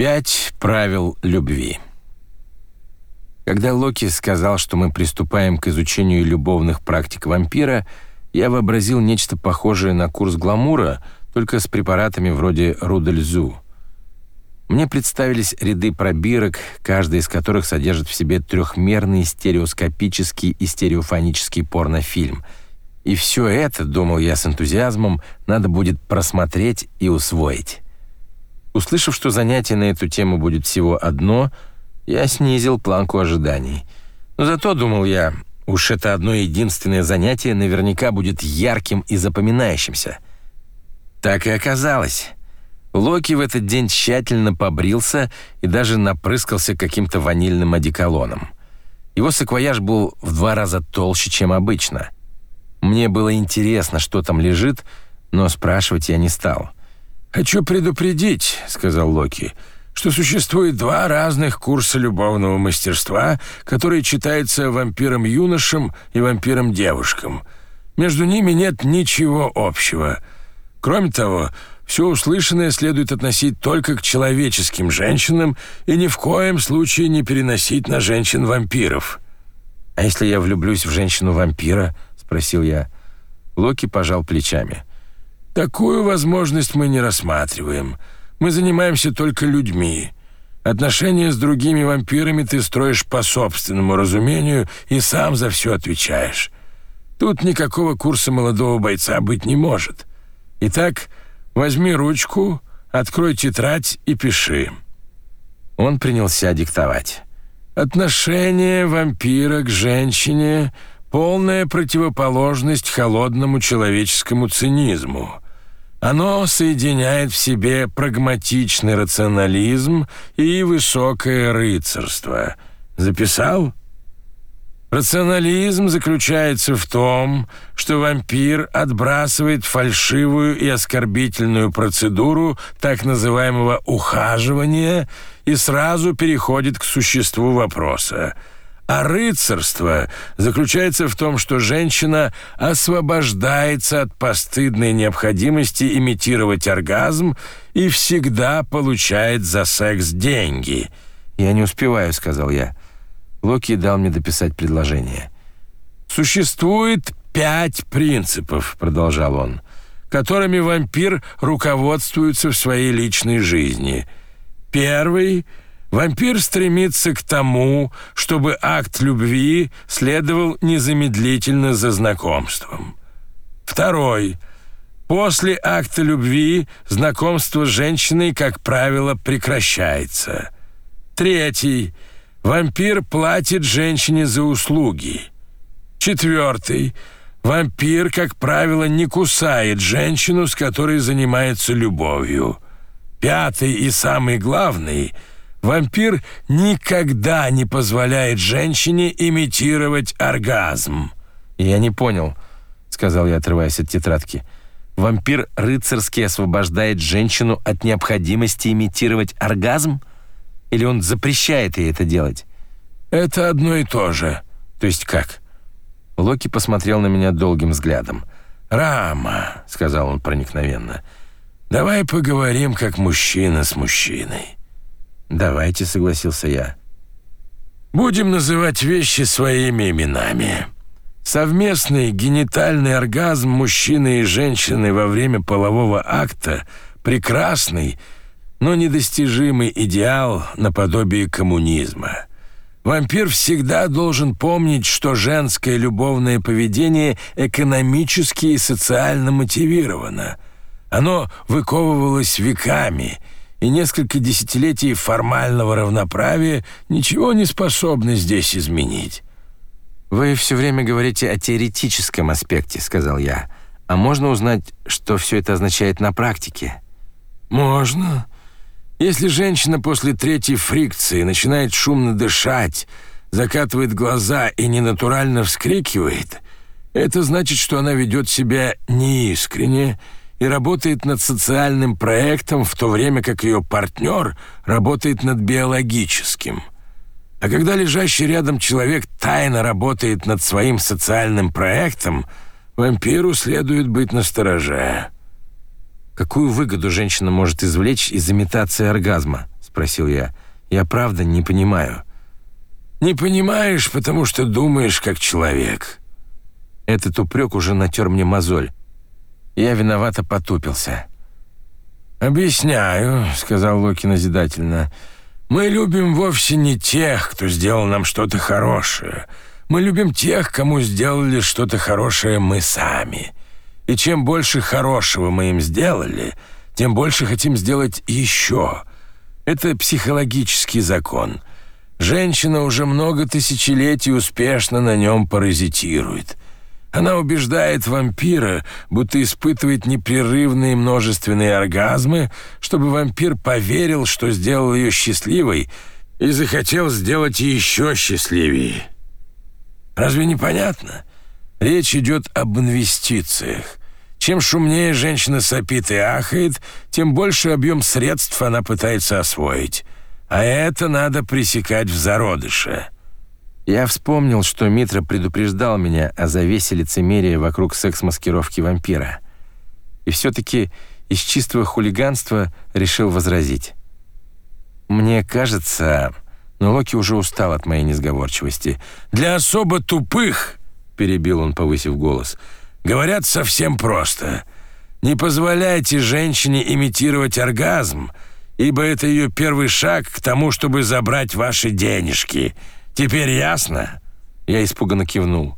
Пять правил любви. Когда Локи сказал, что мы приступаем к изучению любовных практик вампира, я вообразил нечто похожее на курс гламура, только с препаратами вроде Рудельзу. Мне представились ряды пробирок, каждый из которых содержит в себе трехмерный стереоскопический и стереофонический порнофильм. И все это, думал я с энтузиазмом, надо будет просмотреть и усвоить. Услышав, что занятие на эту тему будет всего одно, я снизил планку ожиданий. Но зато, думал я, уж это одно единственное занятие наверняка будет ярким и запоминающимся. Так и оказалось. Локи в этот день тщательно побрился и даже напрыскался каким-то ванильным одеколоном. Его саквояж был в два раза толще, чем обычно. Мне было интересно, что там лежит, но спрашивать я не стал. «Хочу предупредить», — сказал Локи, «что существует два разных курса любовного мастерства, которые читаются вампирам-юношам и вампирам-девушкам. Между ними нет ничего общего. Кроме того, все услышанное следует относить только к человеческим женщинам и ни в коем случае не переносить на женщин-вампиров». «А если я влюблюсь в женщину-вампира?» — спросил я. Локи пожал плечами. Такую возможность мы не рассматриваем. Мы занимаемся только людьми. Отношения с другими вампирами ты строишь по собственному разумению и сам за все отвечаешь. Тут никакого курса молодого бойца быть не может. Итак, возьми ручку, открой тетрадь и пиши. Он принялся диктовать. Отношение вампира к женщине полная противоположность холодному человеческому цинизму. Оно соединяет в себе прагматичный рационализм и высокое рыцарство. Записал? Рационализм заключается в том, что вампир отбрасывает фальшивую и оскорбительную процедуру так называемого ухаживания и сразу переходит к существу вопроса – а рыцарство заключается в том, что женщина освобождается от постыдной необходимости имитировать оргазм и всегда получает за секс деньги. «Я не успеваю», — сказал я. Локи дал мне дописать предложение. «Существует пять принципов», — продолжал он, «которыми вампир руководствуется в своей личной жизни. Первый — Вампир стремится к тому, чтобы акт любви следовал незамедлительно за знакомством. Второй. После акта любви знакомство с женщиной, как правило, прекращается. Третий. Вампир платит женщине за услуги. Четвертый. Вампир, как правило, не кусает женщину, с которой занимается любовью. Пятый и самый главный — Вампир никогда не позволяет женщине имитировать оргазм. Я не понял, сказал я, отрываясь от тетрадки. Вампир рыцарски освобождает женщину от необходимости имитировать оргазм? Или он запрещает ей это делать? Это одно и то же. То есть как? Локи посмотрел на меня долгим взглядом. «Рама», — сказал он проникновенно, — «давай поговорим как мужчина с мужчиной». «Давайте», — согласился я. «Будем называть вещи своими именами. Совместный генитальный оргазм мужчины и женщины во время полового акта — прекрасный, но недостижимый идеал наподобие коммунизма». Вампир всегда должен помнить, что женское любовное поведение экономически и социально мотивировано. Оно выковывалось веками — и несколько десятилетий формального равноправия ничего не способны здесь изменить. «Вы все время говорите о теоретическом аспекте», — сказал я. «А можно узнать, что все это означает на практике?» «Можно. Если женщина после третьей фрикции начинает шумно дышать, закатывает глаза и ненатурально вскрикивает, это значит, что она ведет себя неискренне, и работает над социальным проектом, в то время как ее партнер работает над биологическим. А когда лежащий рядом человек тайно работает над своим социальным проектом, вампиру следует быть настороже. «Какую выгоду женщина может извлечь из имитации оргазма?» — спросил я. «Я правда не понимаю». «Не понимаешь, потому что думаешь как человек». Этот упрек уже натер мне мозоль. Я виновато потупился. «Объясняю», — сказал Локи назидательно. «Мы любим вовсе не тех, кто сделал нам что-то хорошее. Мы любим тех, кому сделали что-то хорошее мы сами. И чем больше хорошего мы им сделали, тем больше хотим сделать еще. Это психологический закон. Женщина уже много тысячелетий успешно на нем паразитирует. Она убеждает вампира, будто испытывает непрерывные множественные оргазмы, чтобы вампир поверил, что сделал ее счастливой и захотел сделать еще счастливее. Разве не понятно? Речь идет об инвестициях. Чем шумнее женщина сопит и ахает, тем больше объем средств она пытается освоить. А это надо пресекать в зародыше. Я вспомнил, что Митра предупреждал меня о завесе лицемерия вокруг секс-маскировки вампира. И все-таки из чистого хулиганства решил возразить. Мне кажется, но Локи уже устал от моей несговорчивости. «Для особо тупых», — перебил он, повысив голос, — «говорят совсем просто. Не позволяйте женщине имитировать оргазм, ибо это ее первый шаг к тому, чтобы забрать ваши денежки». Теперь ясно?» Я испуганно кивнул.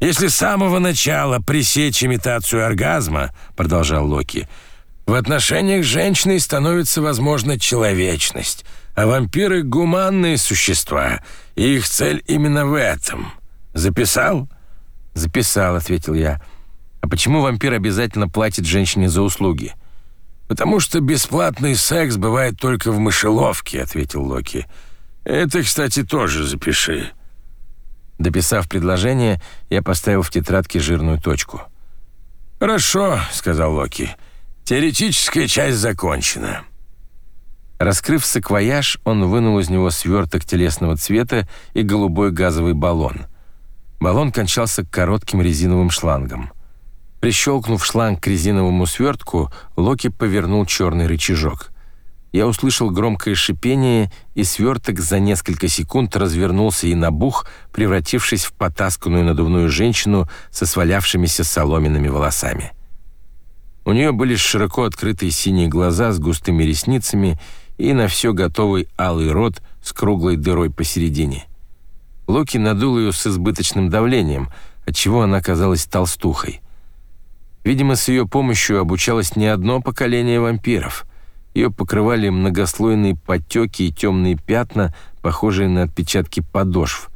«Если с самого начала пресечь имитацию оргазма, — продолжал Локи, — в отношениях с женщиной становится возможна человечность, а вампиры — гуманные существа, и их цель именно в этом. Записал?» «Записал», — ответил я. «А почему вампир обязательно платит женщине за услуги?» «Потому что бесплатный секс бывает только в мышеловке», — ответил Локи. «Локи». Это, кстати, тоже запиши». Дописав предложение, я поставил в тетрадке жирную точку. «Хорошо», — сказал Локи. «Теоретическая часть закончена». Раскрыв саквояж, он вынул из него сверток телесного цвета и голубой газовый баллон. Баллон кончался коротким резиновым шлангом. Прищелкнув шланг к резиновому свертку, Локи повернул черный рычажок я услышал громкое шипение, и сверток за несколько секунд развернулся и набух, превратившись в потасканную надувную женщину со свалявшимися соломенными волосами. У нее были широко открытые синие глаза с густыми ресницами и на все готовый алый рот с круглой дырой посередине. Локи надул ее с избыточным давлением, отчего она казалась толстухой. Видимо, с ее помощью обучалось не одно поколение вампиров — ее покрывали многослойные потеки и темные пятна, похожие на отпечатки подошв.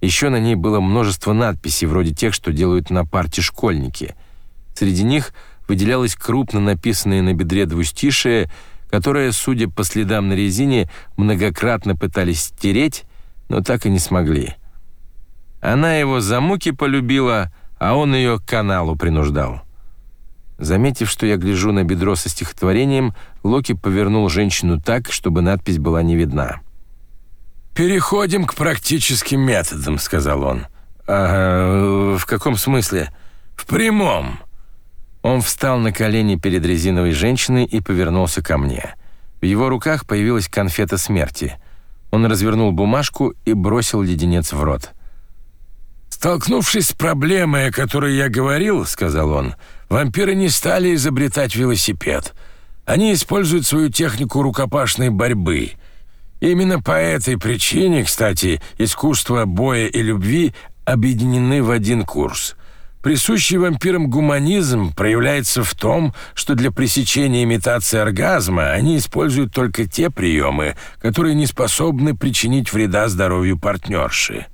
Еще на ней было множество надписей, вроде тех, что делают на парте школьники. Среди них выделялось крупно написанное на бедре двустишие, которое, судя по следам на резине, многократно пытались стереть, но так и не смогли. Она его за муки полюбила, а он ее к каналу принуждал. Заметив, что я гляжу на бедро со стихотворением, Локи повернул женщину так, чтобы надпись была не видна. «Переходим к практическим методам», — сказал он. «Ага, в каком смысле?» «В прямом». Он встал на колени перед резиновой женщиной и повернулся ко мне. В его руках появилась конфета смерти. Он развернул бумажку и бросил леденец в рот. «Столкнувшись с проблемой, о которой я говорил, — сказал он, — вампиры не стали изобретать велосипед. Они используют свою технику рукопашной борьбы. Именно по этой причине, кстати, искусство боя и любви объединены в один курс. Присущий вампирам гуманизм проявляется в том, что для пресечения имитации оргазма они используют только те приемы, которые не способны причинить вреда здоровью партнерши.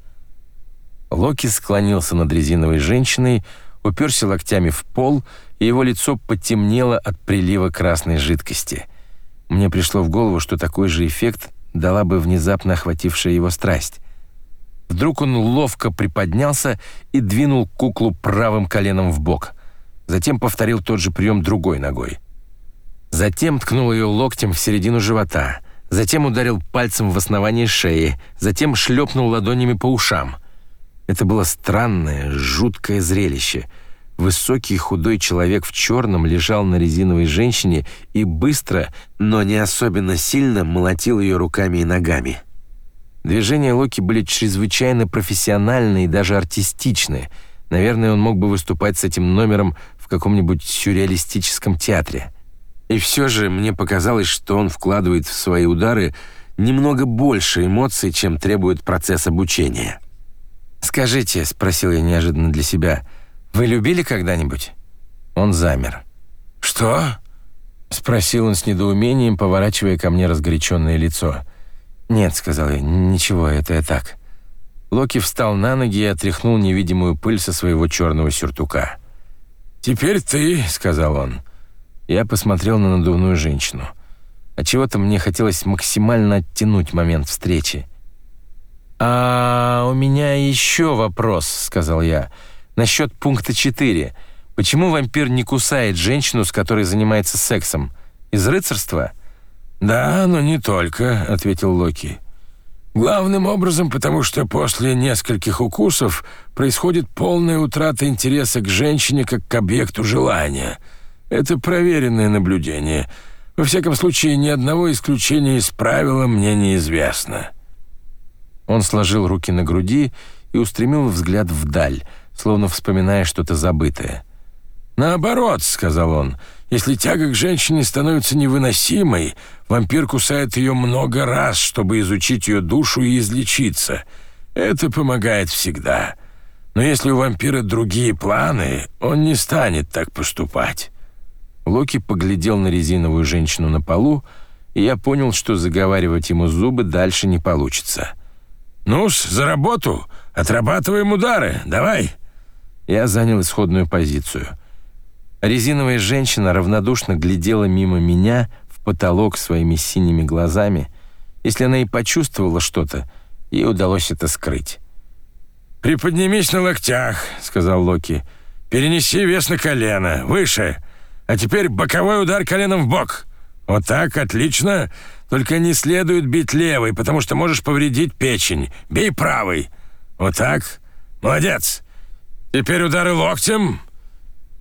Локи склонился над резиновой женщиной, уперся локтями в пол, и его лицо потемнело от прилива красной жидкости. Мне пришло в голову, что такой же эффект дала бы внезапно охватившая его страсть. Вдруг он ловко приподнялся и двинул куклу правым коленом в бок. Затем повторил тот же прием другой ногой. Затем ткнул ее локтем в середину живота. Затем ударил пальцем в основание шеи. Затем шлепнул ладонями по ушам — это было странное, жуткое зрелище. высокий худой человек в черном лежал на резиновой женщине и быстро, но не особенно сильно молотил ее руками и ногами. Движения Локи были чрезвычайно профессиональные и даже артистичные. Наверное, он мог бы выступать с этим номером в каком-нибудь сюрреалистическом театре. И все же мне показалось, что он вкладывает в свои удары немного больше эмоций, чем требует процесс обучения. «Скажите», — спросил я неожиданно для себя, — «вы любили когда-нибудь?» Он замер. «Что?» — спросил он с недоумением, поворачивая ко мне разгоряченное лицо. «Нет», — сказал я, — «ничего, это я так». Локи встал на ноги и отряхнул невидимую пыль со своего черного сюртука. «Теперь ты», — сказал он. Я посмотрел на надувную женщину. Отчего-то мне хотелось максимально оттянуть момент встречи. «А у меня еще вопрос», — сказал я, — «насчет пункта 4. Почему вампир не кусает женщину, с которой занимается сексом? Из рыцарства?» «Да, но не только», — ответил Локи. «Главным образом, потому что после нескольких укусов происходит полная утрата интереса к женщине как к объекту желания. Это проверенное наблюдение. Во всяком случае, ни одного исключения из правила мне неизвестно». Он сложил руки на груди и устремил взгляд вдаль, словно вспоминая что-то забытое. «Наоборот», — сказал он, — «если тяга к женщине становится невыносимой, вампир кусает ее много раз, чтобы изучить ее душу и излечиться. Это помогает всегда. Но если у вампира другие планы, он не станет так поступать». Локи поглядел на резиновую женщину на полу, и я понял, что заговаривать ему зубы дальше не получится. «Ну-с, за работу! Отрабатываем удары! Давай!» Я занял исходную позицию — Резиновая женщина равнодушно глядела мимо меня в потолок своими синими глазами. Если она и почувствовала что-то, ей удалось это скрыть. «Приподнимись на локтях», — сказал Локи. «Перенеси вес на колено, выше. А теперь боковой удар коленом в бок. Вот так, отлично. Только не следует бить левой, потому что можешь повредить печень. Бей правой. Вот так. Молодец. Теперь удары локтем.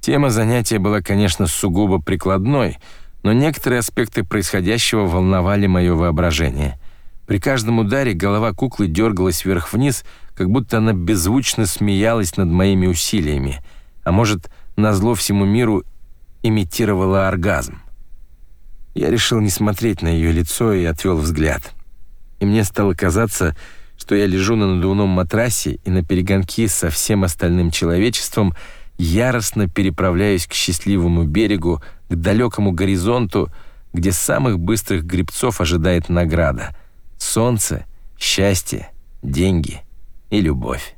Тема занятия была, конечно, сугубо прикладной, но некоторые аспекты происходящего волновали мое воображение. При каждом ударе голова куклы дергалась вверх-вниз, как будто она беззвучно смеялась над моими усилиями, а может, назло всему миру имитировала оргазм. Я решил не смотреть на ее лицо и отвел взгляд. И мне стало казаться, что я лежу на надувном матрасе и на перегонки со всем остальным человечеством — яростно переправляюсь к счастливому берегу, к далекому горизонту, где самых быстрых гребцов ожидает награда — солнце, счастье, деньги и любовь.